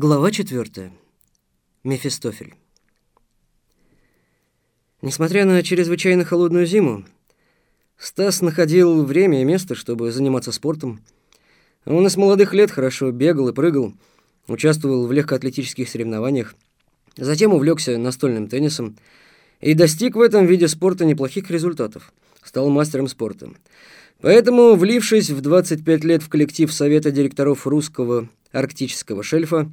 Глава 4. Мефистофель. Несмотря на чрезвычайно холодную зиму, Стас находил время и место, чтобы заниматься спортом. Он и с молодых лет хорошо бегал и прыгал, участвовал в легкоатлетических соревнованиях, затем увлекся настольным теннисом и достиг в этом виде спорта неплохих результатов. Стал мастером спорта. Поэтому, влившись в 25 лет в коллектив Совета директоров русского арктического шельфа,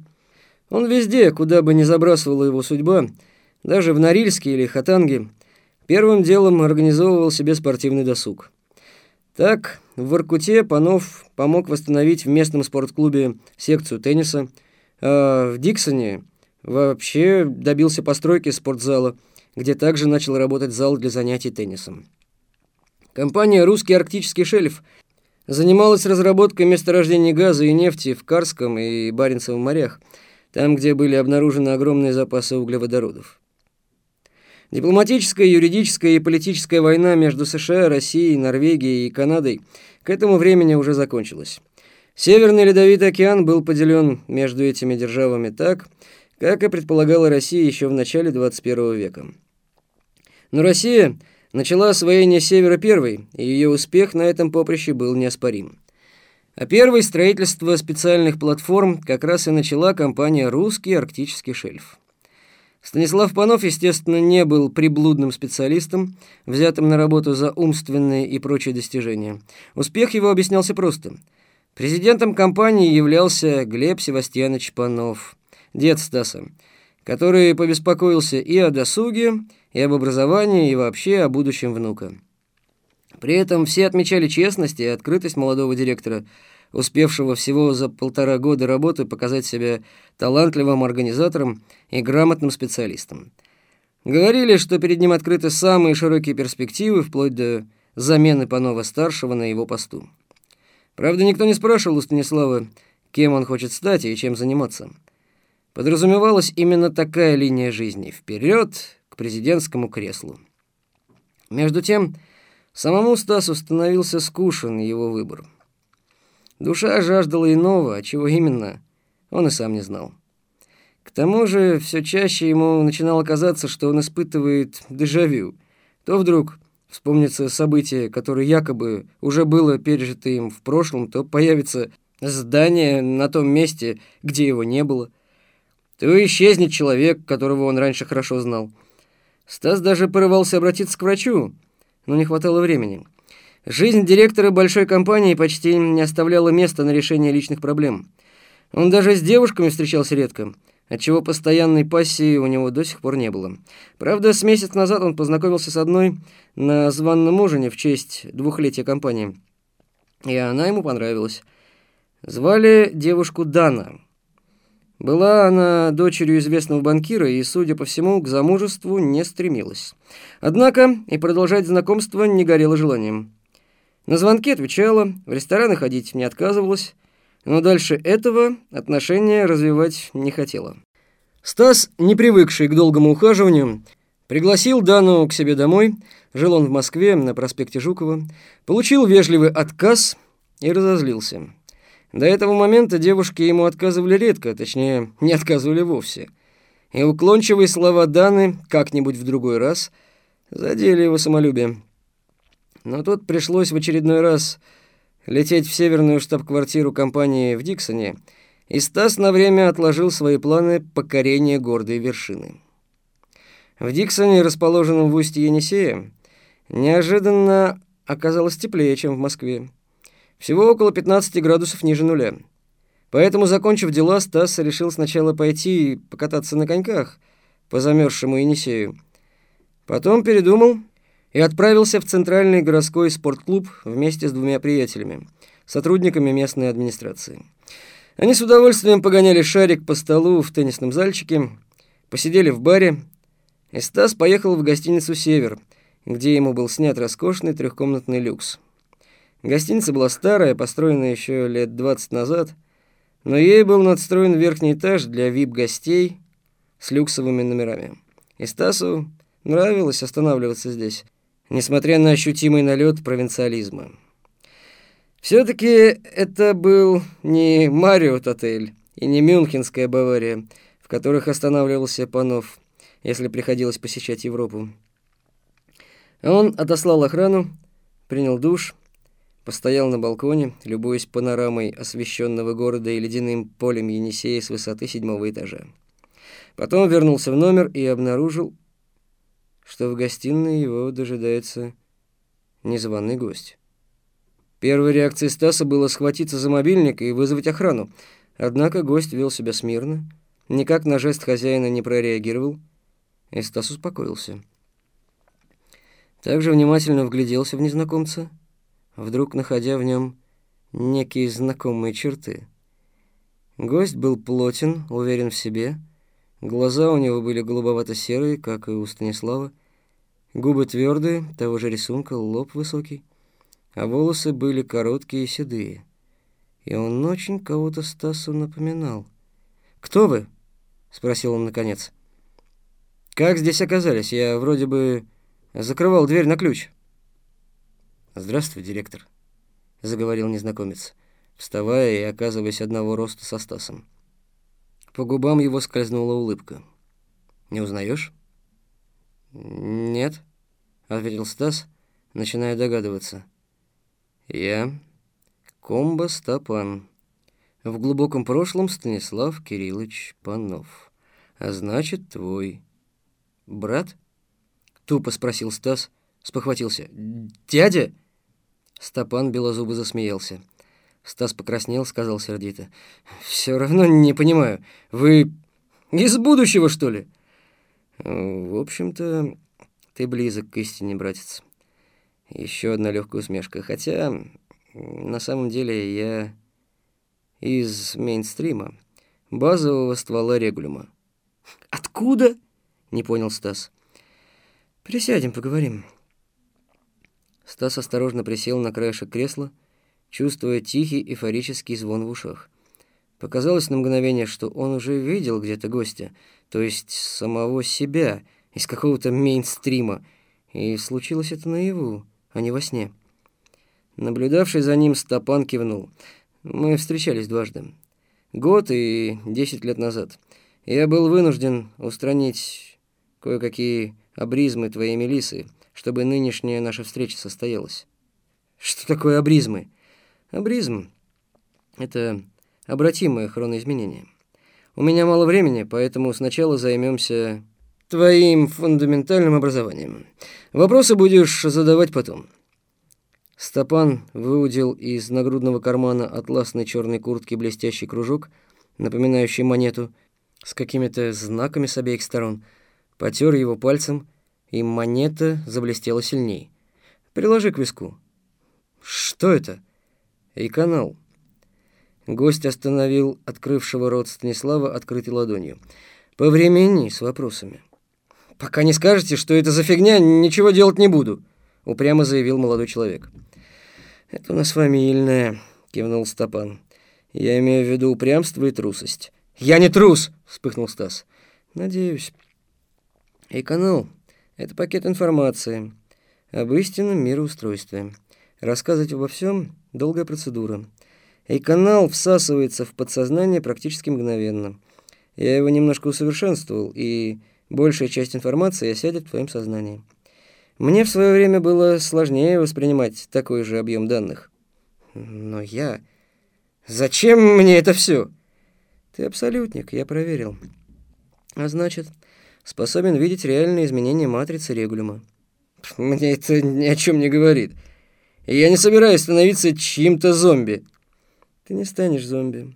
он везде, куда бы ни забрасывала его судьба, даже в Норильске или Хатанге, первым делом организовывал себе спортивный досуг. Так, в Воркуте Панов помог восстановить в местном спортклубе секцию тенниса, а в Диксоне вообще добился постройки спортзала, где также начал работать зал для занятий теннисом. Компания «Русский арктический шельф» занималась разработкой месторождений газа и нефти в Карском и Баренцевом морях, там, где были обнаружены огромные запасы углеводородов. Дипломатическая, юридическая и политическая война между США, Россией, Норвегией и Канадой к этому времени уже закончилась. Северный Ледовитый океан был поделен между этими державами так, как и предполагала Россия еще в начале 21 века. Но Россия начала освоение Севера первой, и ее успех на этом поприще был неоспорим. А первое строительство специальных платформ как раз и начала компания «Русский арктический шельф». Станислав Панов, естественно, не был приблудным специалистом, взятым на работу за умственные и прочие достижения. Успех его объяснялся просто. Президентом компании являлся Глеб Севастьянович Панов, дед Стаса, который побеспокоился и о досуге, и об образовании, и вообще о будущем внука. При этом все отмечали честность и открытость молодого директора, успевшего всего за полтора года работы показать себя талантливым организатором и грамотным специалистом. Говорили, что перед ним открыты самые широкие перспективы, вплоть до замены Панова-старшего на его посту. Правда, никто не спрашивал у Станислава, кем он хочет стать и чем заниматься. Подразумевалась именно такая линия жизни – вперед, президентскому креслу. Между тем, самому Стасу становился скушен его выбор. Душа жаждала иного, а чего именно, он и сам не знал. К тому же все чаще ему начинало казаться, что он испытывает дежавю. То вдруг вспомнится событие, которое якобы уже было пережито им в прошлом, то появится здание на том месте, где его не было. То исчезнет человек, которого он раньше хорошо знал. Стас даже порывался обратиться к врачу, но не хватало времени. Жизнь директора большой компании почти не оставляла места на решение личных проблем. Он даже с девушками встречался редко, отчего постоянной пассии у него до сих пор не было. Правда, с месяц назад он познакомился с одной на званном ужине в честь двухлетия компании. И она ему понравилась. Звали девушку Дана. Была она дочерью известного банкира и, судя по всему, к замужеству не стремилась. Однако и продолжать знакомство не горело желанием. На звонки отвечала, в рестораны ходить не отказывалась, но дальше этого отношения развивать не хотела. Стас, не привыкший к долгому ухаживанию, пригласил Дану к себе домой, жил он в Москве на проспекте Жукова, получил вежливый отказ и разозлился. До этого момента девушки ему отказывали редко, точнее, не отказывали вовсе. И уклончивые слова Даны «как-нибудь в другой раз» задели его самолюбие. Но тут пришлось в очередной раз лететь в северную штаб-квартиру компании в Диксоне, и Стас на время отложил свои планы покорения гордой вершины. В Диксоне, расположенном в устье Енисея, неожиданно оказалось теплее, чем в Москве. Всего около 15 градусов ниже нуля. Поэтому, закончив дела, Стас решил сначала пойти покататься на коньках по замерзшему Енисею. Потом передумал и отправился в центральный городской спортклуб вместе с двумя приятелями, сотрудниками местной администрации. Они с удовольствием погоняли шарик по столу в теннисном зальчике, посидели в баре, и Стас поехал в гостиницу «Север», где ему был снят роскошный трехкомнатный люкс. Гостиница была старая, построенная еще лет 20 назад, но ей был надстроен верхний этаж для вип-гостей с люксовыми номерами. И Стасу нравилось останавливаться здесь, несмотря на ощутимый налет провинциализма. Все-таки это был не Мариот отель и не Мюнхенская Бавария, в которых останавливался Панов, если приходилось посещать Европу. Он отослал охрану, принял душ, постоял на балконе, любуясь панорамой освещенного города и ледяным полем Енисея с высоты седьмого этажа. Потом вернулся в номер и обнаружил, что в гостиной его дожидается незваный гость. Первой реакцией Стаса было схватиться за мобильник и вызвать охрану. Однако гость вел себя смирно, никак на жест хозяина не прореагировал, и Стас успокоился. Также внимательно вгляделся в незнакомца, вдруг находя в нем некие знакомые черты. Гость был плотен, уверен в себе, глаза у него были голубовато-серые, как и у Станислава, губы твердые, того же рисунка, лоб высокий, а волосы были короткие и седые. И он очень кого-то Стасу напоминал. «Кто вы?» — спросил он наконец. «Как здесь оказались? Я вроде бы закрывал дверь на ключ». «Здравствуй, директор», — заговорил незнакомец, вставая и оказываясь одного роста со Стасом. По губам его скользнула улыбка. «Не узнаешь?» «Нет», — ответил Стас, начиная догадываться. «Я Комба Стапан. В глубоком прошлом Станислав Кириллович Панов. А значит, твой брат?» Тупо спросил Стас, спохватился. «Дядя?» Стапан белозубо засмеялся. Стас покраснел, сказал сердито. «Все равно не понимаю. Вы из будущего, что ли?» «В общем-то, ты близок к истине, братец». Еще одна легкая усмешка. Хотя на самом деле я из мейнстрима, базового ствола регулюма. «Откуда?» — не понял Стас. «Присядем, поговорим». Стас осторожно присел на краешек кресла, чувствуя тихий эйфорический звон в ушах. Показалось на мгновение, что он уже видел где-то гостя, то есть самого себя, из какого-то мейнстрима, и случилось это наяву, а не во сне. Наблюдавший за ним Стапан кивнул. Мы встречались дважды. Год и десять лет назад. Я был вынужден устранить кое-какие абризмы твоей Мелисы, чтобы нынешняя наша встреча состоялась. Что такое абризмы? Абризм — это обратимое хроноизменение. У меня мало времени, поэтому сначала займемся твоим фундаментальным образованием. Вопросы будешь задавать потом. Стопан выудил из нагрудного кармана атласной черной куртки блестящий кружок, напоминающий монету, с какими-то знаками с обеих сторон, потер его пальцем, и монета заблестела сильней. «Приложи к виску». «Что это?» «И канал». Гость остановил открывшего рот Станислава открытой ладонью. «По времени с вопросами». «Пока не скажете, что это за фигня, ничего делать не буду», — упрямо заявил молодой человек. «Это у нас фамильное», — кивнул Стопан. «Я имею в виду упрямство и трусость». «Я не трус!» — вспыхнул Стас. «Надеюсь». «И канал — это пакет информации об истинном мироустройстве. Рассказывать обо всем — долгая процедура. И канал всасывается в подсознание практически мгновенно. Я его немножко усовершенствовал, и большая часть информации осядет в твоем сознании». Мне в свое время было сложнее воспринимать такой же объем данных. Но я... Зачем мне это все? Ты абсолютник, я проверил. А значит, способен видеть реальные изменения матрицы регулюма. Мне это ни о чем не говорит. я не собираюсь становиться чьим-то зомби. Ты не станешь зомби.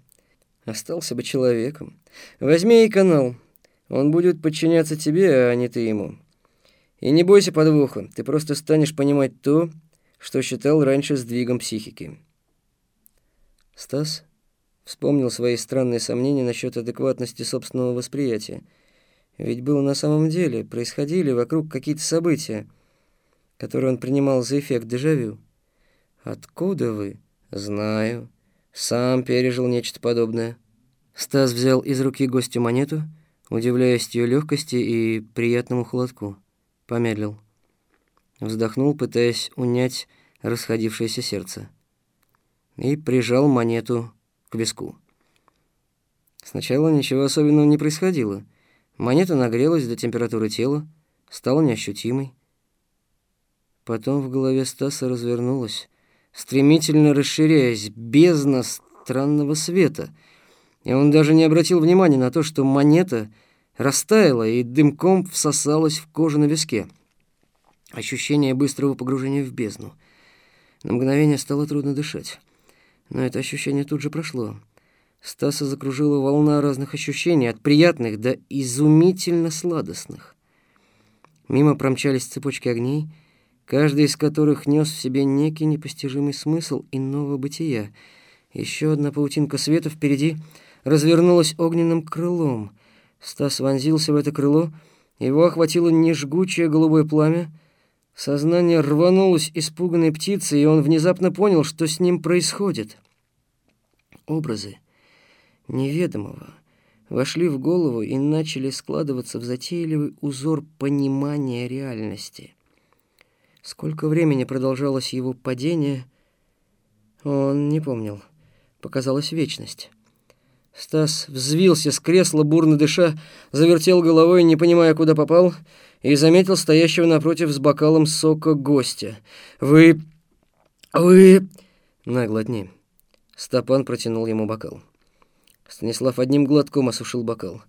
Остался бы человеком. Возьми и канал. Он будет подчиняться тебе, а не ты ему. И не бойся подвоха, ты просто станешь понимать то, что считал раньше сдвигом психики. Стас вспомнил свои странные сомнения насчет адекватности собственного восприятия. Ведь было на самом деле, происходили вокруг какие-то события, которые он принимал за эффект дежавю. «Откуда вы?» «Знаю. Сам пережил нечто подобное». Стас взял из руки гостю монету, удивляясь ее легкости и приятному холодку помедлил. Вздохнул, пытаясь унять расходившееся сердце. И прижал монету к виску. Сначала ничего особенного не происходило. Монета нагрелась до температуры тела, стала неощутимой. Потом в голове Стаса развернулась, стремительно расширяясь, бездна странного света. И он даже не обратил внимания на то, что монета растаяла и дымком всосалась в кожу на виске. Ощущение быстрого погружения в бездну. На мгновение стало трудно дышать. Но это ощущение тут же прошло. Стаса закружила волна разных ощущений, от приятных до изумительно сладостных. Мимо промчались цепочки огней, каждый из которых нес в себе некий непостижимый смысл иного бытия. Еще одна паутинка света впереди развернулась огненным крылом. Стас вонзился в это крыло, его охватило нежгучее голубое пламя, Сознание рванулось испуганной птицей, и он внезапно понял, что с ним происходит. Образы неведомого вошли в голову и начали складываться в затейливый узор понимания реальности. Сколько времени продолжалось его падение, он не помнил. Показалась вечность. Стас взвился с кресла, бурно дыша, завертел головой, не понимая, куда попал, и заметил стоящего напротив с бокалом сока гостя. «Вы... вы...» «Наглотни». Стопан протянул ему бокал. Станислав одним глотком осушил бокал.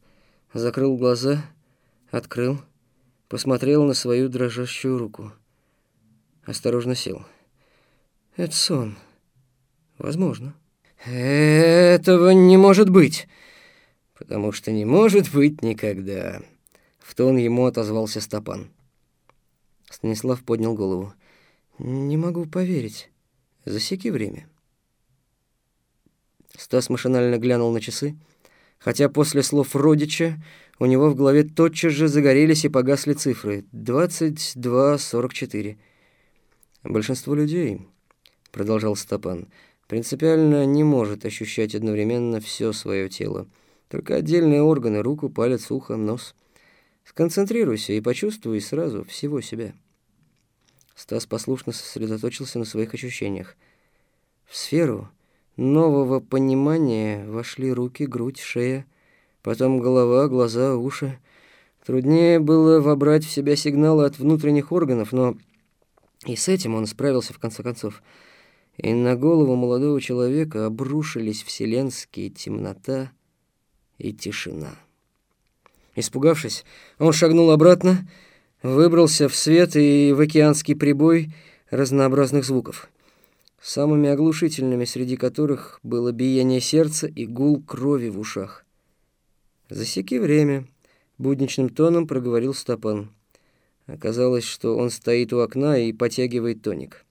Закрыл глаза, открыл, посмотрел на свою дрожащую руку. Осторожно сел. «Это сон. Возможно». «Этого не может быть!» «Потому что не может быть никогда!» В тон ему отозвался Стопан. Станислав поднял голову. «Не могу поверить. Засеки время». Стас машинально глянул на часы, хотя после слов родича у него в голове тотчас же загорелись и погасли цифры. 22.44. «Большинство людей», — продолжал Стопан, — принципиально не может ощущать одновременно все свое тело. Только отдельные органы, руку, палец, ухо, нос. Сконцентрируйся и почувствуй сразу всего себя. Стас послушно сосредоточился на своих ощущениях. В сферу нового понимания вошли руки, грудь, шея, потом голова, глаза, уши. Труднее было вобрать в себя сигналы от внутренних органов, но и с этим он справился в конце концов и на голову молодого человека обрушились вселенские темнота и тишина. Испугавшись, он шагнул обратно, выбрался в свет и в океанский прибой разнообразных звуков, самыми оглушительными среди которых было биение сердца и гул крови в ушах. «Засеки время», — будничным тоном проговорил Стопан. Оказалось, что он стоит у окна и потягивает тоник.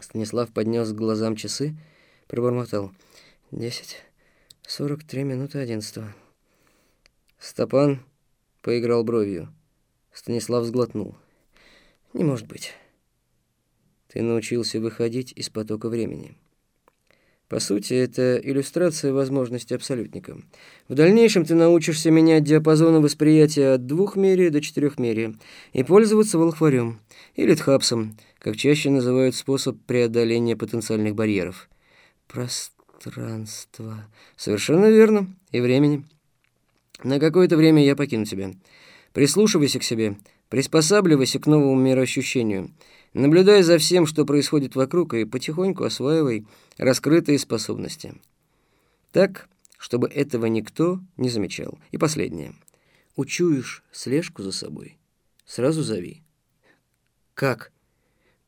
Станислав поднес к глазам часы, пробормотал. «Десять, сорок три минуты одиннадцатого». Стопан поиграл бровью. Станислав сглотнул. «Не может быть. Ты научился выходить из потока времени». По сути, это иллюстрация возможности абсолютника. В дальнейшем ты научишься менять диапазоны восприятия от двухмерия до четырехмерия и пользоваться волхварем или тхапсом, как чаще называют способ преодоления потенциальных барьеров. Пространство. Совершенно верно. И времени. На какое-то время я покину тебя. Прислушивайся к себе, приспосабливайся к новому мироощущению. Наблюдай за всем, что происходит вокруг, и потихоньку осваивай раскрытые способности. Так, чтобы этого никто не замечал. И последнее. Учуешь слежку за собой, сразу зови. Как?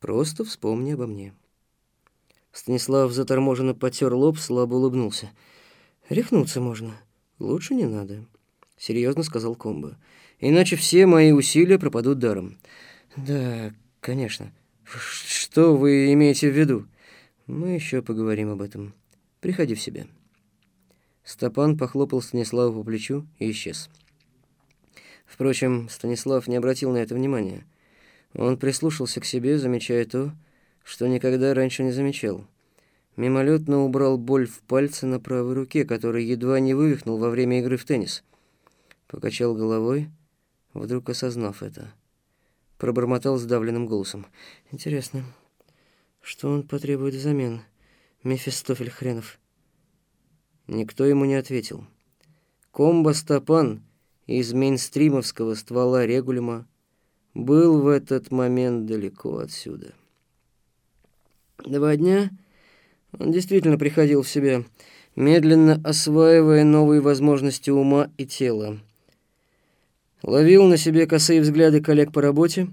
Просто вспомни обо мне. Станислав заторможенно потер лоб, слабо улыбнулся. Рехнуться можно. Лучше не надо. Серьезно сказал Комбо. Иначе все мои усилия пропадут даром. Да, конечно. Что вы имеете в виду? Мы еще поговорим об этом. Приходи в себя. Стопан похлопал Станислава по плечу и исчез. Впрочем, Станислав не обратил на это внимания. Он прислушался к себе, замечая то, что никогда раньше не замечал. Мимолетно убрал боль в пальце на правой руке, который едва не вывихнул во время игры в теннис. Покачал головой, вдруг осознав это. Пробормотал сдавленным голосом. «Интересно, что он потребует взамен, Мефистофель хренов?» Никто ему не ответил. Комбо-стопан из мейнстримовского ствола регулима был в этот момент далеко отсюда. Два дня он действительно приходил в себя, медленно осваивая новые возможности ума и тела. Ловил на себе косые взгляды коллег по работе,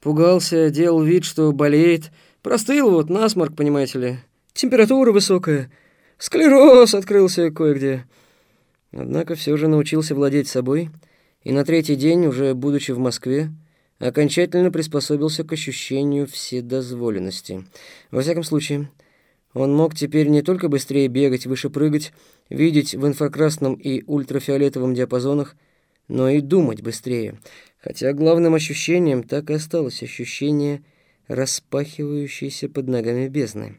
пугался, делал вид, что болеет, простыл вот насморк, понимаете ли, температура высокая, склероз открылся кое-где. Однако все же научился владеть собой, и на третий день, уже будучи в Москве, окончательно приспособился к ощущению вседозволенности. Во всяком случае, он мог теперь не только быстрее бегать, выше прыгать, видеть в инфракрасном и ультрафиолетовом диапазонах, но и думать быстрее. Хотя главным ощущением так и осталось ощущение распахивающейся под ногами бездны.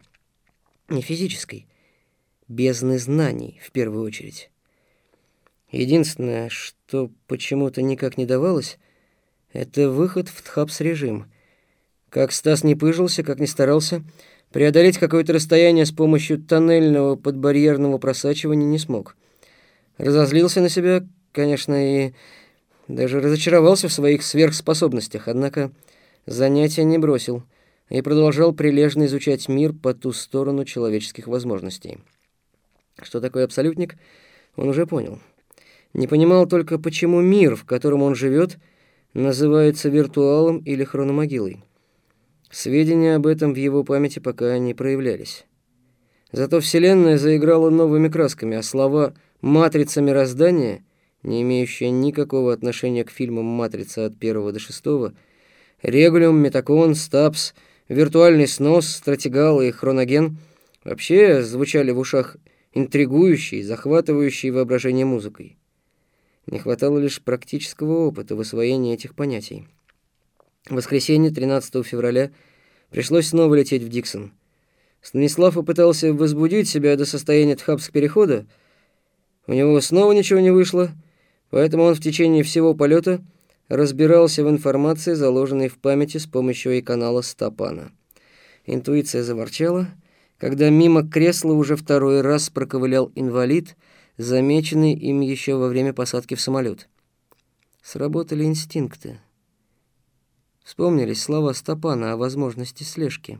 Не физической, бездны знаний в первую очередь. Единственное, что почему-то никак не давалось, это выход в тхапс-режим. Как Стас не пыжился, как не старался, преодолеть какое-то расстояние с помощью тоннельного подбарьерного просачивания не смог. Разозлился на себя, конечно, и даже разочаровался в своих сверхспособностях, однако занятия не бросил и продолжал прилежно изучать мир по ту сторону человеческих возможностей. Что такое абсолютник, он уже понял. Не понимал только, почему мир, в котором он живет, называется виртуалом или хрономогилой. Сведения об этом в его памяти пока не проявлялись. Зато Вселенная заиграла новыми красками, а слова «матрица мироздания», не имеющие никакого отношения к фильмам «Матрица» от первого до шестого, «Регулиум», «Метакон», «Стапс», «Виртуальный снос», «Стратегал» и «Хроноген» вообще звучали в ушах интригующей, захватывающей воображение музыкой. Не хватало лишь практического опыта в освоении этих понятий. В воскресенье, 13 февраля, пришлось снова лететь в Диксон. Станислав попытался возбудить себя до состояния тхабск-перехода. У него снова ничего не вышло, поэтому он в течение всего полета разбирался в информации, заложенной в памяти с помощью и-канала Стапана. Интуиция заворчала, когда мимо кресла уже второй раз проковылял инвалид — замеченный им еще во время посадки в самолет. Сработали инстинкты. Вспомнились слова Стопана о возможности слежки.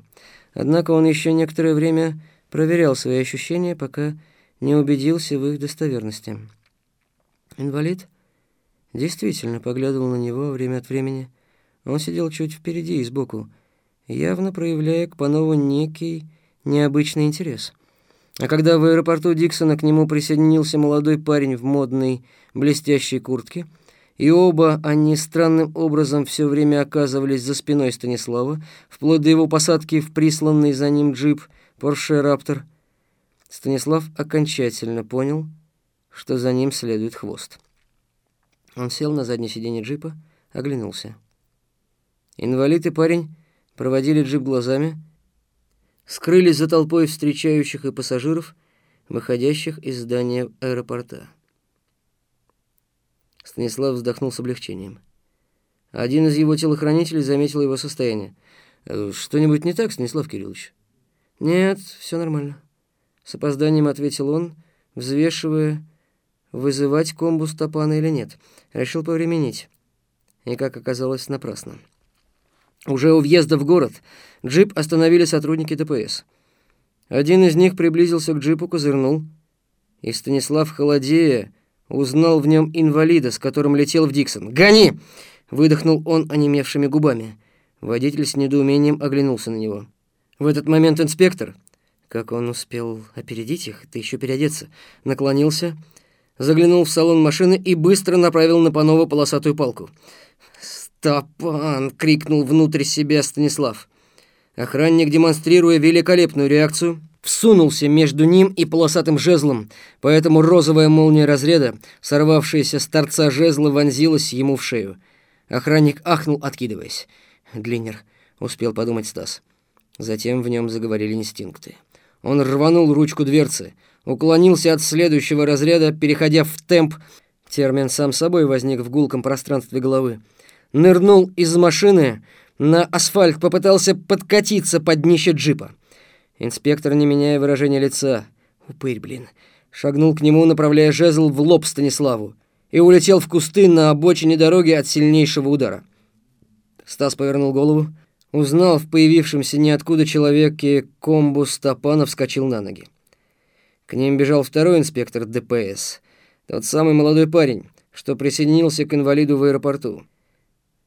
Однако он еще некоторое время проверял свои ощущения, пока не убедился в их достоверности. Инвалид действительно поглядывал на него время от времени. Он сидел чуть впереди и сбоку, явно проявляя к Панову некий необычный интерес — а когда в аэропорту Диксона к нему присоединился молодой парень в модной блестящей куртке, и оба они странным образом все время оказывались за спиной Станислава, вплоть до его посадки в присланный за ним джип Porsche Raptor, Станислав окончательно понял, что за ним следует хвост. Он сел на заднее сиденье джипа, оглянулся. Инвалид и парень проводили джип глазами, скрылись за толпой встречающих и пассажиров, выходящих из здания аэропорта. Станислав вздохнул с облегчением. Один из его телохранителей заметил его состояние. «Э, «Что-нибудь не так, Станислав Кириллович?» «Нет, все нормально», — с опозданием ответил он, взвешивая, вызывать комбу Стопана или нет. Решил повременить. И, как оказалось, напрасно. Уже у въезда в город джип остановили сотрудники ДПС. Один из них приблизился к джипу, козырнул, и Станислав Холодея узнал в нем инвалида, с которым летел в Диксон. «Гони!» — выдохнул он онемевшими губами. Водитель с недоумением оглянулся на него. В этот момент инспектор, как он успел опередить их, ты еще переодеться, наклонился, заглянул в салон машины и быстро направил на Панова полосатую палку — «Стопан!» — крикнул внутрь себя Станислав. Охранник, демонстрируя великолепную реакцию, всунулся между ним и полосатым жезлом, поэтому розовая молния разряда, сорвавшаяся с торца жезла, вонзилась ему в шею. Охранник ахнул, откидываясь. «Глинер», — успел подумать Стас. Затем в нем заговорили инстинкты. Он рванул ручку дверцы, уклонился от следующего разряда, переходя в темп. Термин сам собой возник в гулком пространстве головы нырнул из машины, на асфальт попытался подкатиться под днище джипа. Инспектор, не меняя выражения лица, упырь, блин, шагнул к нему, направляя жезл в лоб Станиславу, и улетел в кусты на обочине дороги от сильнейшего удара. Стас повернул голову, узнал в появившемся ниоткуда человеке комбу Стопанов, вскочил на ноги. К ним бежал второй инспектор ДПС, тот самый молодой парень, что присоединился к инвалиду в аэропорту.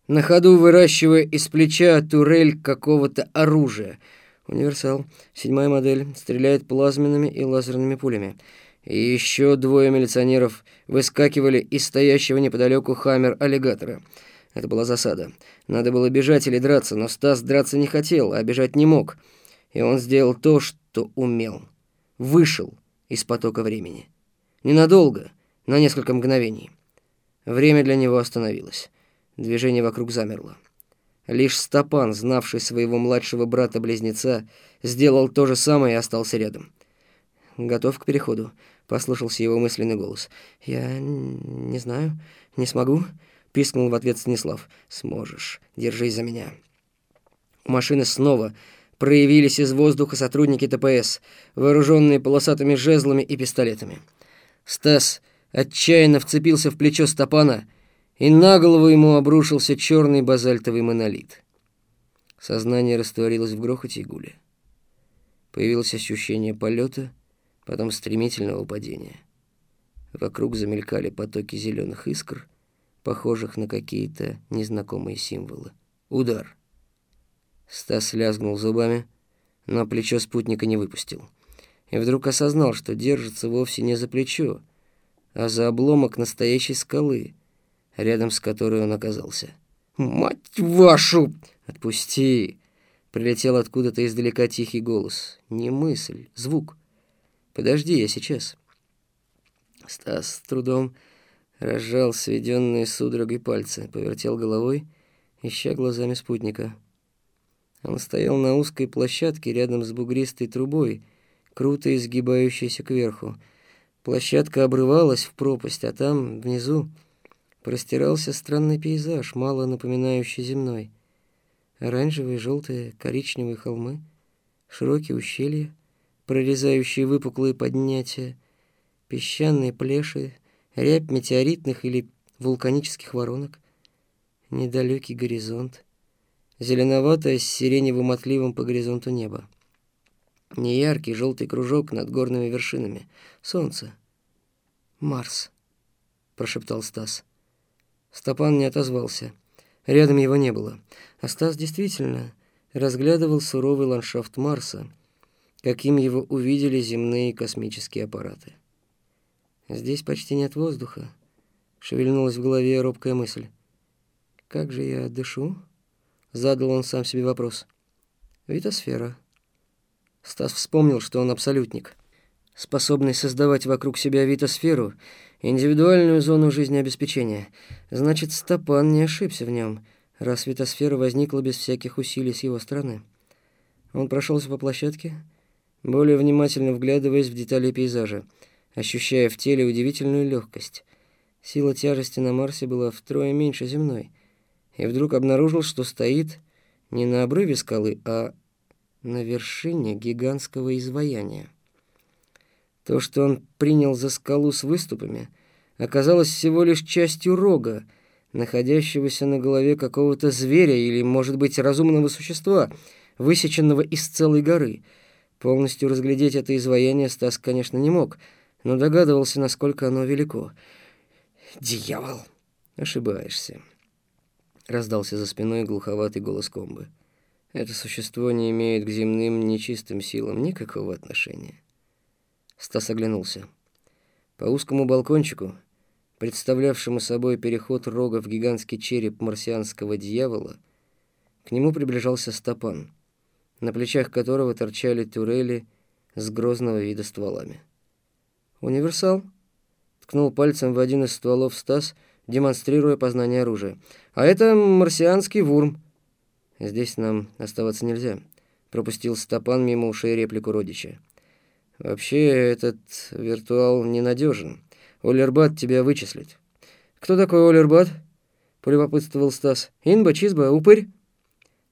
На ходу выращивая из плеча турель какого-то оружия. Универсал, седьмая модель, стреляет плазменными и лазерными пулями. И еще двое милиционеров выскакивали из стоящего неподалеку хаммер-аллигатора. Это была засада. Надо было бежать или драться, но Стас драться не хотел, а бежать не мог. И он сделал то, что умел. Вышел из потока времени. Ненадолго, на несколько мгновений. Время для него остановилось. Движение вокруг замерло. Лишь Стопан, знавший своего младшего брата-близнеца, сделал то же самое и остался рядом. «Готов к переходу», — послышался его мысленный голос. «Я не знаю, не смогу», — пискнул в ответ Станислав. «Сможешь. Держись за меня». У машины снова проявились из воздуха сотрудники ТПС, вооруженные полосатыми жезлами и пистолетами. Стас отчаянно вцепился в плечо Стопана, и на голову ему обрушился черный базальтовый монолит. Сознание растворилось в грохоте и гуле. Появилось ощущение полета, потом стремительного падения. Вокруг замелькали потоки зеленых искр, похожих на какие-то незнакомые символы. Удар. Стас лязгнул зубами, но плечо спутника не выпустил. И вдруг осознал, что держится вовсе не за плечо, а за обломок настоящей скалы, рядом с которой он оказался. «Мать вашу!» «Отпусти!» Прилетел откуда-то издалека тихий голос. Не мысль, звук. «Подожди, я сейчас». Стас с трудом разжал сведенные судорогой пальцы, повертел головой, ища глазами спутника. Он стоял на узкой площадке рядом с бугристой трубой, круто изгибающейся кверху. Площадка обрывалась в пропасть, а там, внизу, простирался странный пейзаж, мало напоминающий земной. Оранжевые, желтые, коричневые холмы, широкие ущелья, прорезающие выпуклые поднятия, песчаные плеши, рябь метеоритных или вулканических воронок, недалекий горизонт, зеленоватое с сиреневым отливом по горизонту небо. Неяркий желтый кружок над горными вершинами. Солнце. Марс, прошептал Стас. Стопан не отозвался. Рядом его не было. А Стас действительно разглядывал суровый ландшафт Марса, каким его увидели земные космические аппараты. Здесь почти нет воздуха. Шевельнулась в голове робкая мысль. Как же я дышу? Задал он сам себе вопрос. Витосфера. Стас вспомнил, что он абсолютник, способный создавать вокруг себя витосферу, индивидуальную зону жизнеобеспечения. Значит, Стопан не ошибся в нем, раз витосфера возникла без всяких усилий с его стороны. Он прошелся по площадке, более внимательно вглядываясь в детали пейзажа, ощущая в теле удивительную легкость. Сила тяжести на Марсе была втрое меньше земной, и вдруг обнаружил, что стоит не на обрыве скалы, а на вершине гигантского изваяния. То, что он принял за скалу с выступами, оказалось всего лишь частью рога, находящегося на голове какого-то зверя или, может быть, разумного существа, высеченного из целой горы. Полностью разглядеть это изваяние Стас, конечно, не мог, но догадывался, насколько оно велико. «Дьявол!» «Ошибаешься», — раздался за спиной глуховатый голос комбы. Это существо не имеет к земным нечистым силам никакого отношения. Стас оглянулся. По узкому балкончику, представлявшему собой переход рога в гигантский череп марсианского дьявола, к нему приближался Стопан, на плечах которого торчали турели с грозного вида стволами. «Универсал?» — ткнул пальцем в один из стволов Стас, демонстрируя познание оружия. «А это марсианский вурм». Здесь нам оставаться нельзя. Пропустил Стопан мимо ушей реплику родича. Вообще, этот виртуал ненадежен. Олербат тебя вычислит. Кто такой Олербат? Полюбопытствовал Стас. Инба, Чизба, упырь?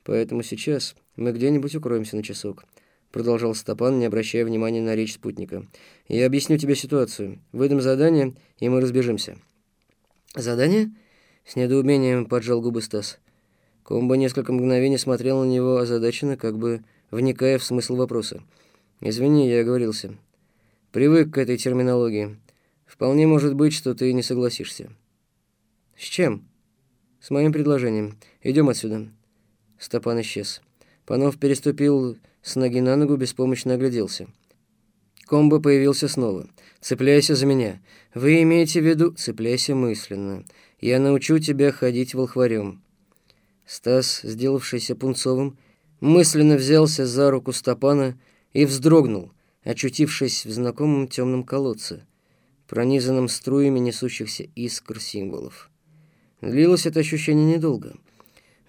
Поэтому сейчас мы где-нибудь укроемся на часок. продолжал Стопан, не обращая внимания на речь спутника. «Я объясню тебе ситуацию. Выдам задание, и мы разбежимся». «Задание?» — с недоумением поджал губы Стас. Комбо несколько мгновений смотрел на него озадаченно, как бы вникая в смысл вопроса. «Извини, я оговорился. Привык к этой терминологии. Вполне может быть, что ты не согласишься». «С чем?» «С моим предложением. Идем отсюда». Стопан исчез. Панов переступил с ноги на ногу, беспомощно огляделся. Комбо появился снова. «Цепляйся за меня. Вы имеете в виду...» «Цепляйся мысленно. Я научу тебя ходить волхварем». Стас, сделавшийся пунцовым, мысленно взялся за руку Стопана и вздрогнул, очутившись в знакомом темном колодце, пронизанном струями несущихся искр символов. Длилось это ощущение недолго.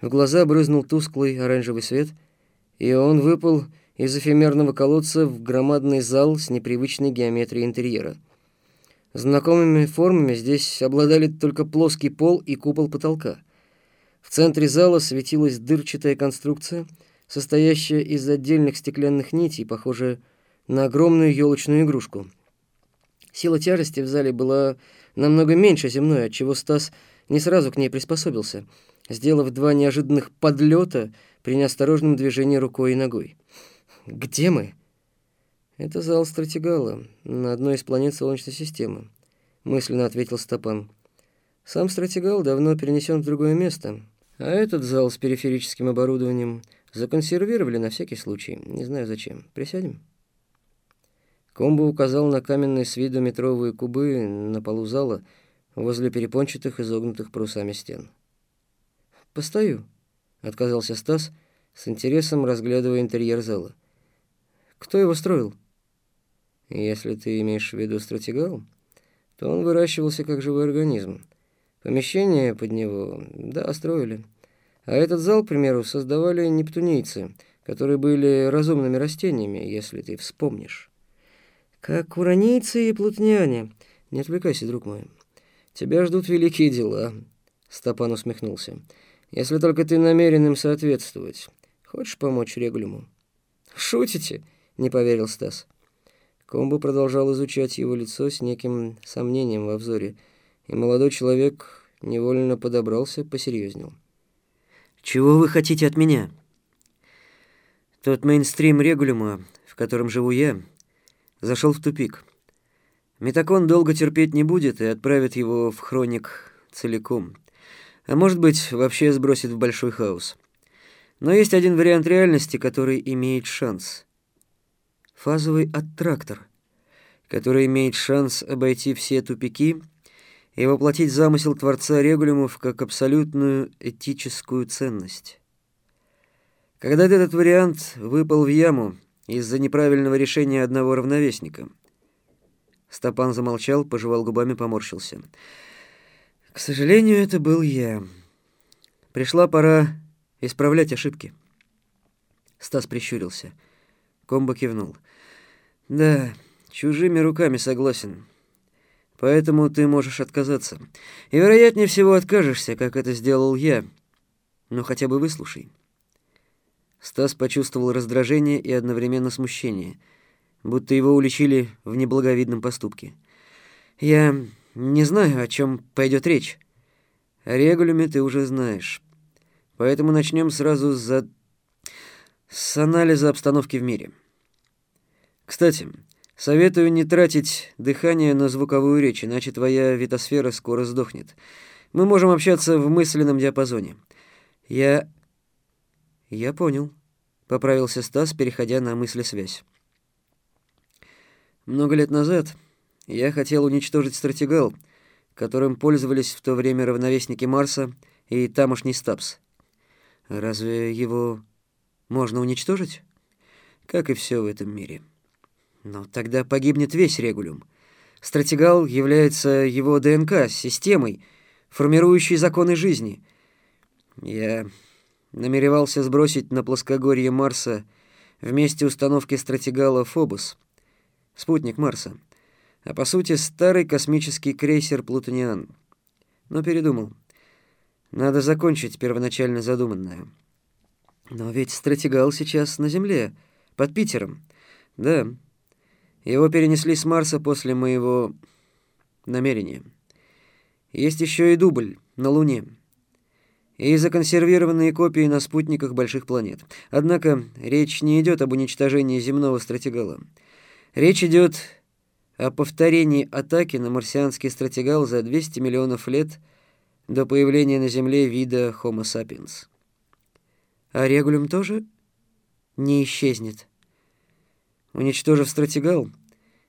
В глаза брызнул тусклый оранжевый свет, и он выпал из эфемерного колодца в громадный зал с непривычной геометрией интерьера. Знакомыми формами здесь обладали только плоский пол и купол потолка. В центре зала светилась дырчатая конструкция, состоящая из отдельных стеклянных нитей, похожая на огромную елочную игрушку. Сила тяжести в зале была намного меньше земной, отчего Стас не сразу к ней приспособился, сделав два неожиданных подлета при неосторожном движении рукой и ногой. «Где мы?» «Это зал Стратегала на одной из планет Солнечной системы», — мысленно ответил Стопан. «Сам Стратегал давно перенесен в другое место, а этот зал с периферическим оборудованием законсервировали на всякий случай. Не знаю зачем. Присядем?» Комбо указал на каменные с виду метровые кубы на полу зала возле перепончатых изогнутых парусами стен. «Постою», — отказался Стас, с интересом разглядывая интерьер зала. «Кто его строил?» «Если ты имеешь в виду стратегал, то он выращивался как живой организм. Помещение под него, да, строили. А этот зал, к примеру, создавали нептунийцы, которые были разумными растениями, если ты вспомнишь. Как уранийцы и плутняне. Не отвлекайся, друг мой. Тебя ждут великие дела. Стопан усмехнулся. Если только ты намерен им соответствовать. Хочешь помочь Регулюму? Шутите? Не поверил Стас. Комбо продолжал изучать его лицо с неким сомнением во взоре и молодой человек невольно подобрался, посерьезнел. «Чего вы хотите от меня?» Тот мейнстрим регулюма, в котором живу я, зашел в тупик. Метакон долго терпеть не будет и отправит его в хроник целиком. А может быть, вообще сбросит в большой хаос. Но есть один вариант реальности, который имеет шанс. Фазовый аттрактор, который имеет шанс обойти все тупики — и воплотить замысел Творца регулюмов как абсолютную этическую ценность. Когда этот вариант выпал в яму из-за неправильного решения одного равновесника, Стопан замолчал, пожевал губами, поморщился. К сожалению, это был я. Пришла пора исправлять ошибки. Стас прищурился. Комбо кивнул. Да, чужими руками согласен. Поэтому ты можешь отказаться. И, вероятнее всего, откажешься, как это сделал я. Но хотя бы выслушай». Стас почувствовал раздражение и одновременно смущение, будто его уличили в неблаговидном поступке. «Я не знаю, о чем пойдет речь. О регулюме ты уже знаешь. Поэтому начнем сразу за... с анализа обстановки в мире. Кстати, Советую не тратить дыхание на звуковую речь, иначе твоя витосфера скоро сдохнет. Мы можем общаться в мысленном диапазоне. Я... Я понял, поправился Стас, переходя на мысли-связь. Много лет назад я хотел уничтожить стратегал, которым пользовались в то время равновесники Марса и тамошний Стапс. Разве его можно уничтожить? Как и все в этом мире. Но тогда погибнет весь регулюм. Стратегал является его ДНК, системой, формирующей законы жизни. Я намеревался сбросить на плоскогорье Марса вместе установки стратегала Фобос, спутник Марса, а по сути старый космический крейсер Плутониан. Но передумал. Надо закончить первоначально задуманное. Но ведь стратегал сейчас на Земле, Под Питером. Да. Его перенесли с Марса после моего намерения. Есть еще и дубль на Луне. И законсервированные копии на спутниках больших планет. Однако речь не идет об уничтожении земного стратегала. Речь идет о повторении атаки на марсианский стратегал за 200 миллионов лет до появления на Земле вида Homo sapiens. А регулюм тоже не исчезнет. Уничтожив стратегал,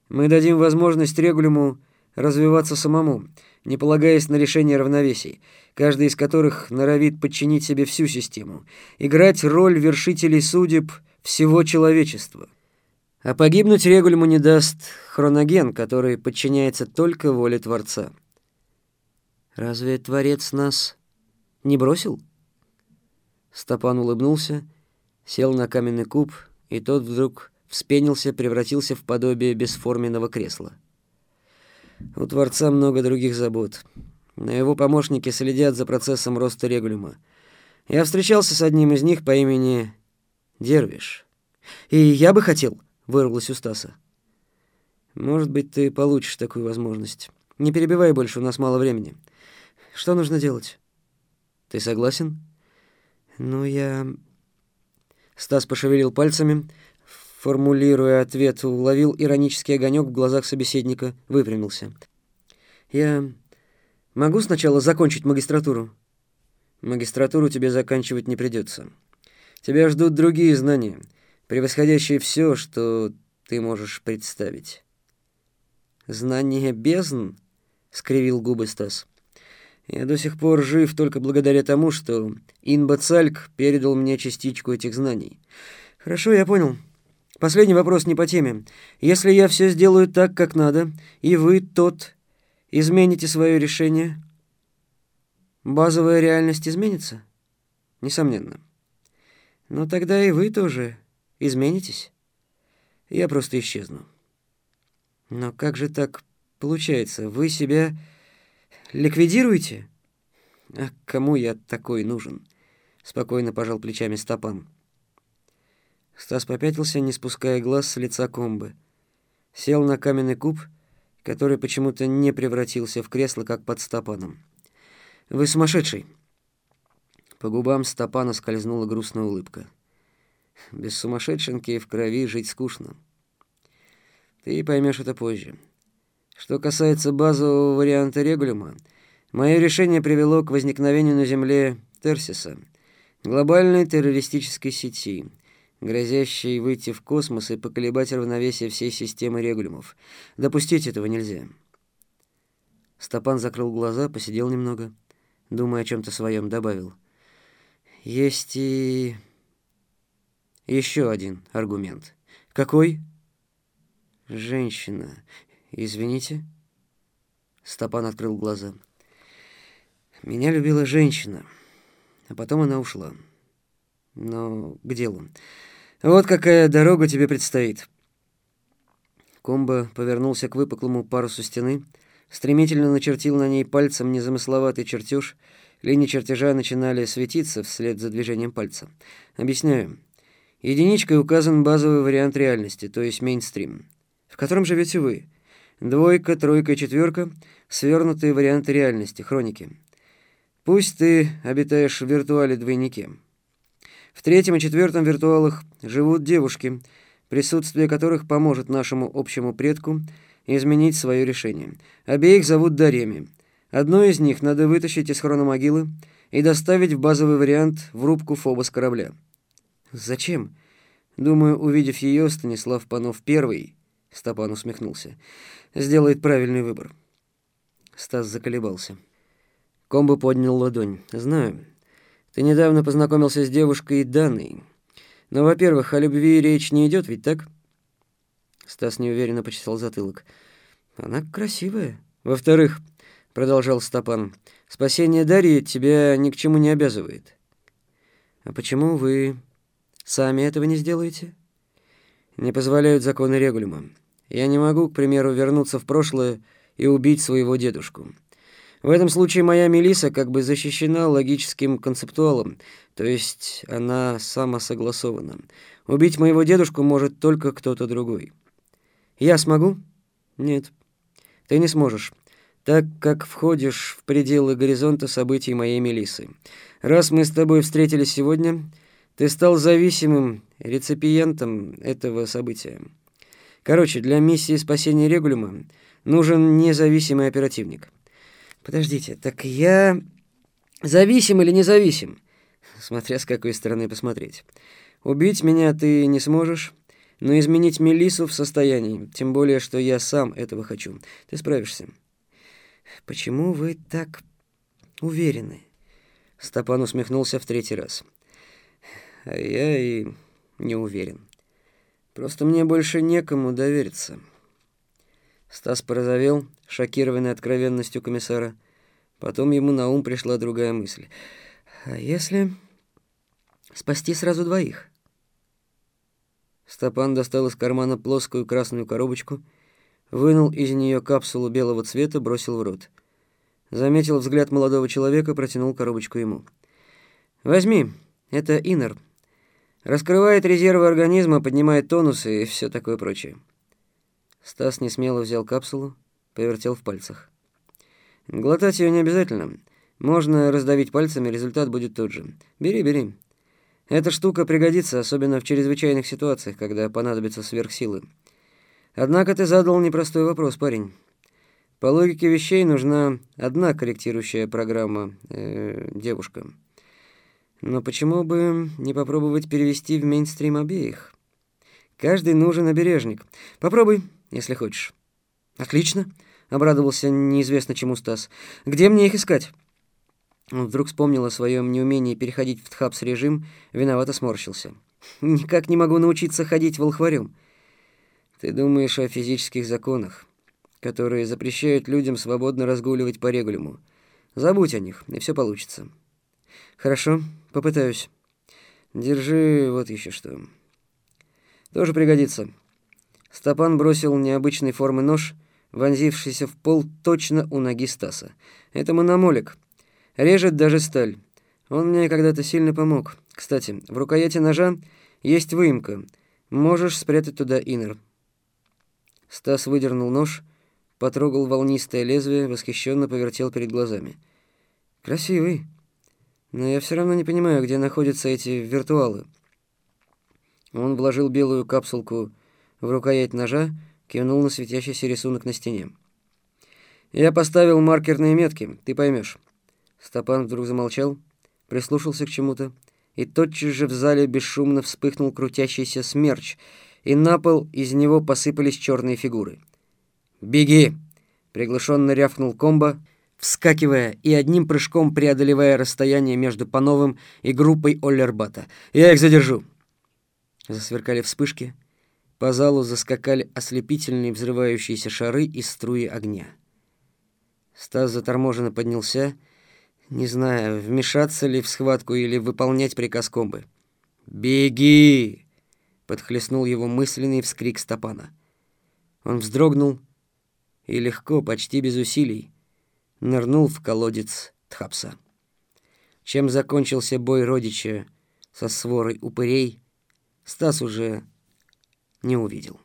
мы дадим возможность регулюму развиваться самому, не полагаясь на решение равновесий, каждый из которых норовит подчинить себе всю систему, играть роль вершителей судеб всего человечества. А погибнуть регулюму не даст хроноген, который подчиняется только воле Творца. Разве Творец нас не бросил? Стопан улыбнулся, сел на каменный куб, и тот вдруг вспенился, превратился в подобие бесформенного кресла. У Творца много других забот. Но его помощники следят за процессом роста регулюма. Я встречался с одним из них по имени Дервиш. «И я бы хотел», — вырвалось у Стаса. «Может быть, ты получишь такую возможность. Не перебивай больше, у нас мало времени. Что нужно делать?» «Ты согласен?» «Ну, я...» Стас пошевелил пальцами, формулируя ответ, уловил иронический огонек в глазах собеседника, выпрямился. «Я могу сначала закончить магистратуру?» «Магистратуру тебе заканчивать не придется. Тебя ждут другие знания, превосходящие все, что ты можешь представить». «Знание бездн?» — скривил губы Стас. «Я до сих пор жив только благодаря тому, что Инба Цальк передал мне частичку этих знаний». «Хорошо, я понял. Последний вопрос не по теме. Если я все сделаю так, как надо, и вы, тот, измените свое решение, базовая реальность изменится? Несомненно. Но тогда и вы тоже изменитесь. Я просто исчезну. Но как же так получается? Вы себя ликвидируете? А кому я такой нужен? Спокойно пожал плечами Стопан. Стас попятился, не спуская глаз с лица комбы. Сел на каменный куб, который почему-то не превратился в кресло, как под Стопаном. «Вы сумасшедший!» По губам Стопана скользнула грустная улыбка. «Без сумасшедшенки в крови жить скучно. Ты поймешь это позже. Что касается базового варианта регулюма, мое решение привело к возникновению на Земле Терсиса, глобальной террористической сети — грозящий выйти в космос и поколебать равновесие всей системы регулюмов. Допустить этого нельзя. Стопан закрыл глаза, посидел немного, думая о чем-то своем, добавил. Есть и еще один аргумент. Какой? Женщина. Извините. Стопан открыл глаза. Меня любила женщина, а потом она ушла. Но к делу. Вот какая дорога тебе предстоит. Комбо повернулся к выпуклому парусу стены, стремительно начертил на ней пальцем незамысловатый чертеж. Линии чертежа начинали светиться вслед за движением пальца. Объясняю. Единичкой указан базовый вариант реальности, то есть мейнстрим, в котором живете вы. Двойка, тройка и четверка — свернутые варианты реальности, хроники. Пусть ты обитаешь в виртуале-двойнике. В третьем и четвертом виртуалах живут девушки, присутствие которых поможет нашему общему предку изменить свое решение. Обеих зовут Дареми. Одну из них надо вытащить из хрономогилы и доставить в базовый вариант в рубку Фобос корабля. Зачем? Думаю, увидев ее, Станислав Панов первый, Стопан усмехнулся, сделает правильный выбор. Стас заколебался. Комбо поднял ладонь. Знаю. Ты недавно познакомился с девушкой Даной. Но, во-первых, о любви речь не идет, ведь так? Стас неуверенно почесал затылок. Она красивая. Во-вторых, продолжал Стопан, спасение Дарьи тебя ни к чему не обязывает. А почему вы сами этого не сделаете? Не позволяют законы регулюма. Я не могу, к примеру, вернуться в прошлое и убить своего дедушку. В этом случае моя Мелиса как бы защищена логическим концептуалом, то есть она самосогласована. Убить моего дедушку может только кто-то другой. Я смогу? Нет. Ты не сможешь, так как входишь в пределы горизонта событий моей Мелисы. Раз мы с тобой встретились сегодня, ты стал зависимым реципиентом этого события. Короче, для миссии спасения Регулюма нужен независимый оперативник. Подождите, так я зависим или независим? Смотря с какой стороны посмотреть. Убить меня ты не сможешь, но изменить Мелису в состоянии, тем более, что я сам этого хочу. Ты справишься. Почему вы так уверены? Степан усмехнулся в третий раз. А я и не уверен. Просто мне больше некому довериться. Стас порозовел, шокированный откровенностью комиссара. Потом ему на ум пришла другая мысль. А если спасти сразу двоих? Степан достал из кармана плоскую красную коробочку, вынул из нее капсулу белого цвета, бросил в рот. Заметил взгляд молодого человека, протянул коробочку ему. «Возьми, это инер. Раскрывает резервы организма, поднимает тонус и все такое прочее». Стас несмело взял капсулу, повертел в пальцах. Глотать ее не обязательно. Можно раздавить пальцами, результат будет тот же. Бери, бери. Эта штука пригодится, особенно в чрезвычайных ситуациях, когда понадобятся сверхсилы. Однако ты задал непростой вопрос, парень. По логике вещей нужна одна корректирующая программа, э, девушка. Но почему бы не попробовать перевести в мейнстрим обеих? Каждый нужен обережник. Попробуй если хочешь». «Отлично», — обрадовался неизвестно чему Стас. «Где мне их искать?» Он вдруг вспомнил о своем неумении переходить в тхапс-режим, виновато сморщился. «Никак не могу научиться ходить волхварем». «Ты думаешь о физических законах, которые запрещают людям свободно разгуливать по регулюму. Забудь о них, и все получится». «Хорошо, попытаюсь. Держи вот еще что. Тоже пригодится». Стопан бросил необычной формы нож, вонзившийся в пол точно у ноги Стаса. Это мономолик. Режет даже сталь. Он мне когда-то сильно помог. Кстати, в рукояти ножа есть выемка. Можешь спрятать туда инер. Стас выдернул нож, потрогал волнистое лезвие, восхищенно повертел перед глазами. Красивый. Но я все равно не понимаю, где находятся эти виртуалы. Он вложил белую капсулку в рукоять ножа, кивнул на светящийся рисунок на стене. «Я поставил маркерные метки, ты поймешь». Стопан вдруг замолчал, прислушался к чему-то, и тотчас же в зале бесшумно вспыхнул крутящийся смерч, и на пол из него посыпались черные фигуры. «Беги!» — приглушенно рявкнул комбо, вскакивая и одним прыжком преодолевая расстояние между Пановым и группой Оллербата. «Я их задержу!» Засверкали вспышки — по залу заскакали ослепительные взрывающиеся шары и струи огня. Стас заторможенно поднялся, не зная, вмешаться ли в схватку или выполнять приказ комбы. «Беги!» — подхлестнул его мысленный вскрик Стопана. Он вздрогнул и легко, почти без усилий, нырнул в колодец Тхапса. Чем закончился бой родича со сворой упырей, Стас уже не увидел.